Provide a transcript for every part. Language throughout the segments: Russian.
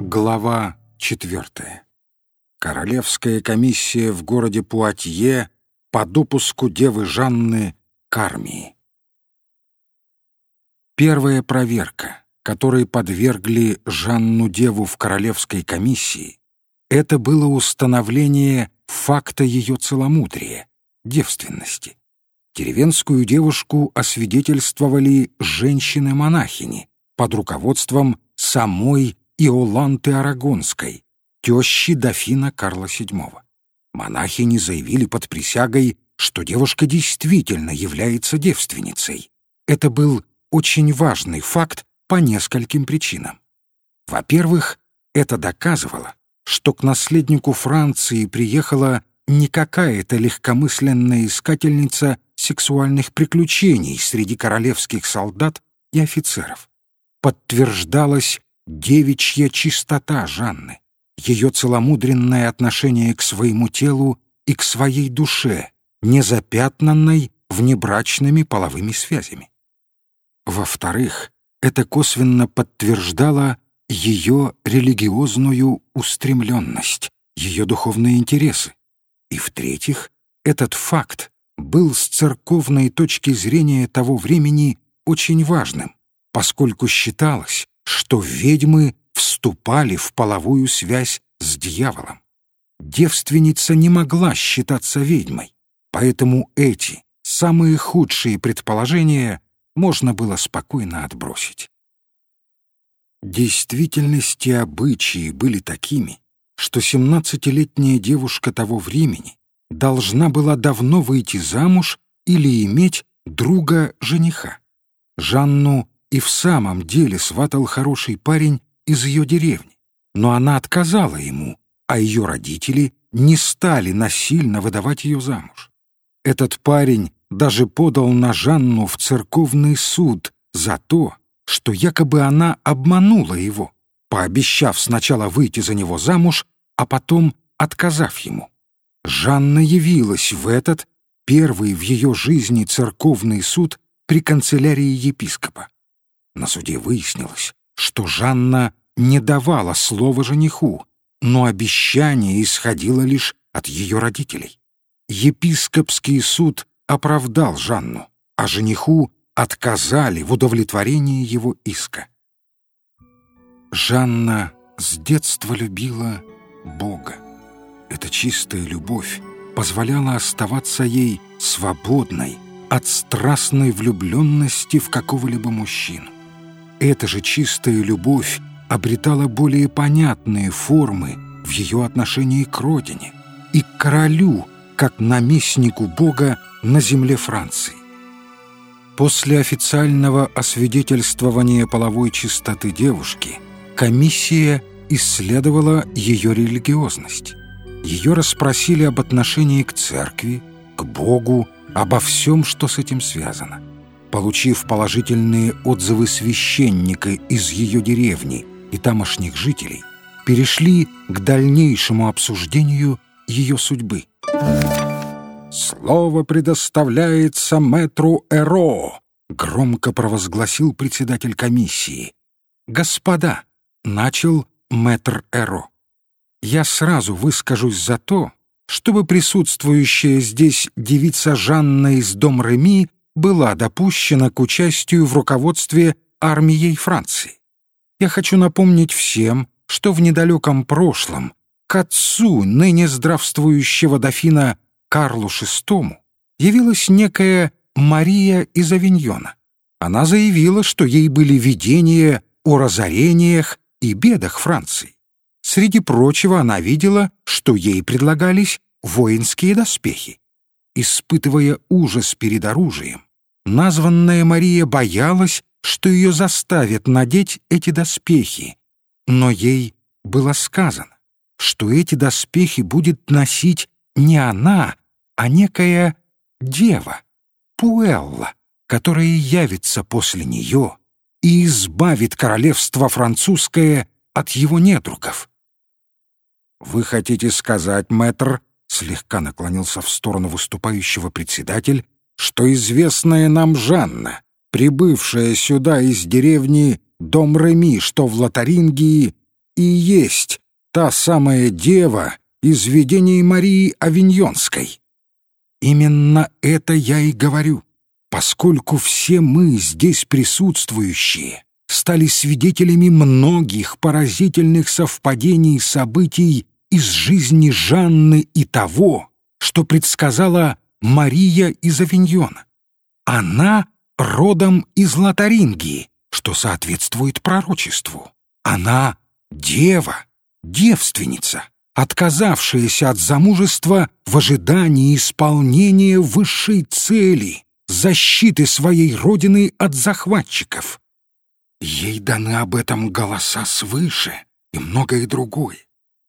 Глава четвертая. Королевская комиссия в городе Пуатье по допуску девы Жанны к армии. Первая проверка, которой подвергли Жанну-деву в королевской комиссии, это было установление факта ее целомудрия, девственности. Деревенскую девушку освидетельствовали женщины-монахини под руководством самой Иоланты Арагонской, тещи дофина Карла VII. Монахини заявили под присягой, что девушка действительно является девственницей. Это был очень важный факт по нескольким причинам. Во-первых, это доказывало, что к наследнику Франции приехала не какая-то легкомысленная искательница сексуальных приключений среди королевских солдат и офицеров. Подтверждалась девичья чистота Жанны, ее целомудренное отношение к своему телу и к своей душе, не запятнанной внебрачными половыми связями. Во-вторых, это косвенно подтверждало ее религиозную устремленность, ее духовные интересы. И в-третьих, этот факт был с церковной точки зрения того времени очень важным, поскольку считалось, что ведьмы вступали в половую связь с дьяволом. Девственница не могла считаться ведьмой, поэтому эти, самые худшие предположения, можно было спокойно отбросить. Действительности обычаи были такими, что семнадцатилетняя девушка того времени должна была давно выйти замуж или иметь друга-жениха. Жанну и в самом деле сватал хороший парень из ее деревни, но она отказала ему, а ее родители не стали насильно выдавать ее замуж. Этот парень даже подал на Жанну в церковный суд за то, что якобы она обманула его, пообещав сначала выйти за него замуж, а потом отказав ему. Жанна явилась в этот, первый в ее жизни церковный суд при канцелярии епископа. На суде выяснилось, что Жанна не давала слова жениху, но обещание исходило лишь от ее родителей. Епископский суд оправдал Жанну, а жениху отказали в удовлетворении его иска. Жанна с детства любила Бога. Эта чистая любовь позволяла оставаться ей свободной от страстной влюбленности в какого-либо мужчину. Эта же чистая любовь обретала более понятные формы в ее отношении к родине и к королю, как наместнику Бога на земле Франции. После официального освидетельствования половой чистоты девушки комиссия исследовала ее религиозность. Ее расспросили об отношении к церкви, к Богу, обо всем, что с этим связано. Получив положительные отзывы священника из ее деревни и тамошних жителей, перешли к дальнейшему обсуждению ее судьбы. «Слово предоставляется мэтру Эро», — громко провозгласил председатель комиссии. «Господа», — начал мэтр Эро, — «я сразу выскажусь за то, чтобы присутствующая здесь девица Жанна из дом Реми была допущена к участию в руководстве армией Франции. Я хочу напомнить всем, что в недалеком прошлом к отцу ныне здравствующего дофина Карлу VI явилась некая Мария из Авиньона. Она заявила, что ей были видения о разорениях и бедах Франции. Среди прочего она видела, что ей предлагались воинские доспехи. Испытывая ужас перед оружием, названная Мария боялась, что ее заставят надеть эти доспехи, но ей было сказано, что эти доспехи будет носить не она, а некая дева, Пуэлла, которая явится после нее и избавит королевство французское от его недругов. «Вы хотите сказать, мэтр, — слегка наклонился в сторону выступающего председатель, — что известная нам Жанна, прибывшая сюда из деревни Дом Реми, что в Лотарингии, и есть та самая дева из видений Марии Авиньонской. Именно это я и говорю, поскольку все мы здесь присутствующие стали свидетелями многих поразительных совпадений событий из жизни Жанны и того, что предсказала Мария из Авиньона. Она родом из Лотарингии, что соответствует пророчеству. Она дева, девственница, отказавшаяся от замужества в ожидании исполнения высшей цели — защиты своей родины от захватчиков. Ей даны об этом голоса свыше и многое другое.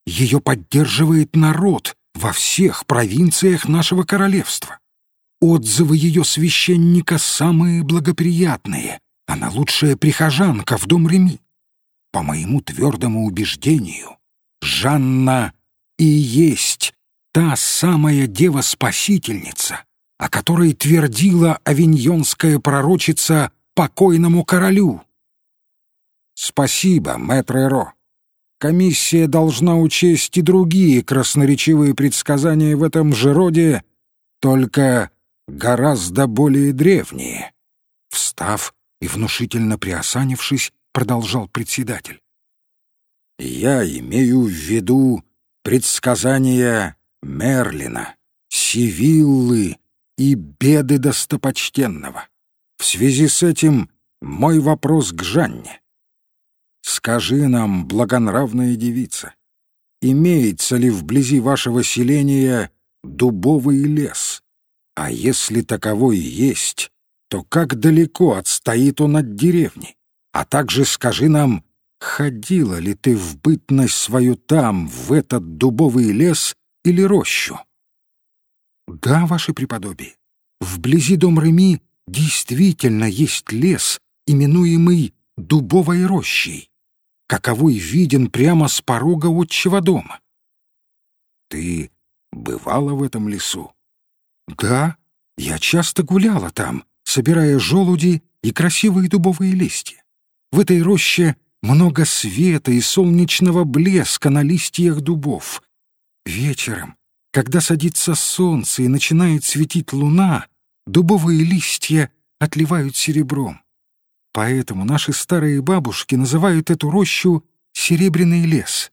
Ее поддерживает народ во всех провинциях нашего королевства. Отзывы ее священника самые благоприятные. Она лучшая прихожанка в дом Реми. По моему твердому убеждению, Жанна и есть та самая дева-спасительница, о которой твердила авиньонская пророчица покойному королю. Спасибо, мэтр Эро. Комиссия должна учесть и другие красноречивые предсказания в этом же роде, только гораздо более древние. Встав и внушительно приосанившись, продолжал председатель. Я имею в виду предсказания Мерлина, Сивиллы и беды достопочтенного. В связи с этим мой вопрос к Жанне. Скажи нам, благонравная девица, имеется ли вблизи вашего селения дубовый лес? А если таковой есть, то как далеко отстоит он от деревни? А также скажи нам, ходила ли ты в бытность свою там, в этот дубовый лес или рощу? Да, ваше преподобие, вблизи дом Реми действительно есть лес, именуемый дубовой рощей каковой виден прямо с порога отчего дома. Ты бывала в этом лесу? Да, я часто гуляла там, собирая желуди и красивые дубовые листья. В этой роще много света и солнечного блеска на листьях дубов. Вечером, когда садится солнце и начинает светить луна, дубовые листья отливают серебром. Поэтому наши старые бабушки называют эту рощу «серебряный лес».